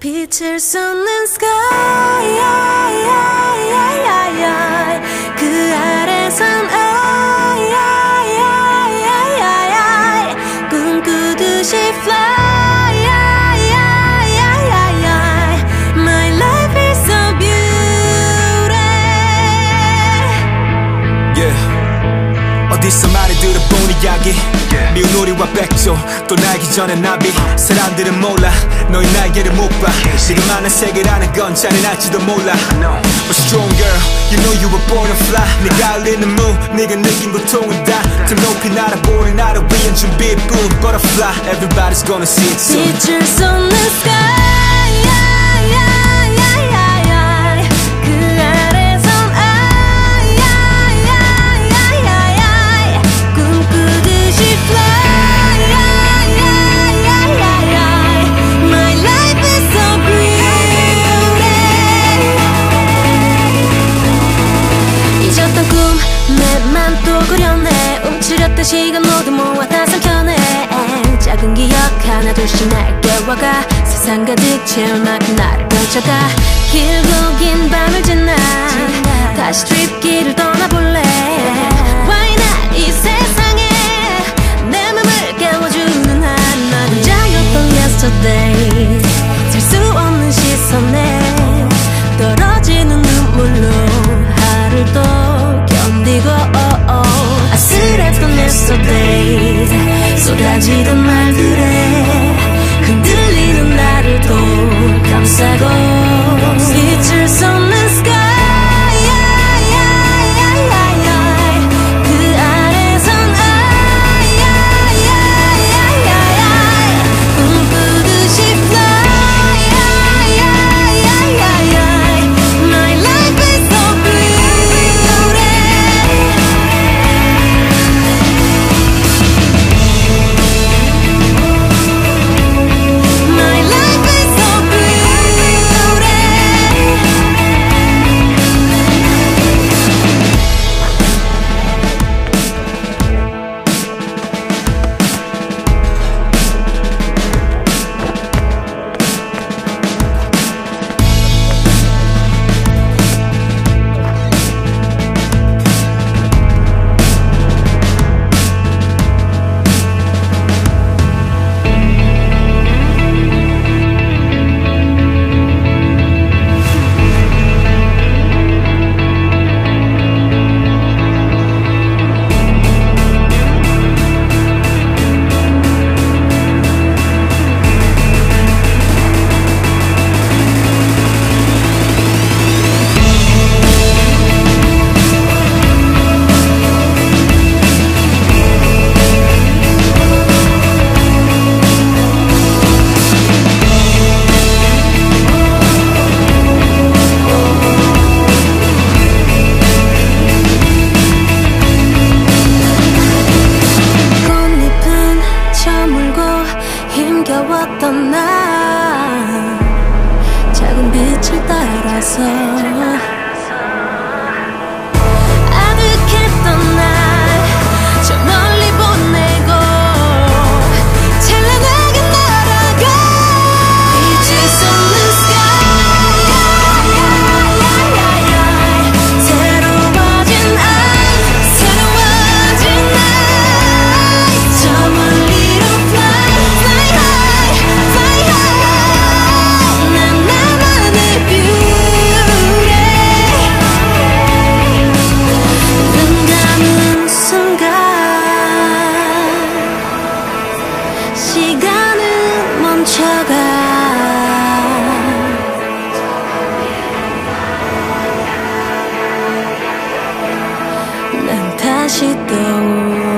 빛을 쏟는 sky 백조 또 날기 전에 나비 사람들은 몰라. 너희 날개를 못봐. 지금 많은 세계라는 건 잔인할지도 몰라. But strong girl you know you were born to fly. 네가 흘리는 무 네가 느낀 고통은 다더 높이 날아보는 나를 위한 준비뿐. Butterfly everybody's gonna see it soon. 빛을 쏟는 sky 시간 모두 모아 다 삼켜내. 작은 기억 하나 둘씩 날 깨워가. 세상 가득 채울 만큼 나를 펼쳐가. 길고 긴 밤을 지나. 다시 트립길을 떠나볼래 记得吗？ 힘겨웠던 나 작은 빛을 따라서 시간은 멈춰가 난 다시 떠오르